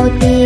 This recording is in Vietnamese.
sao tin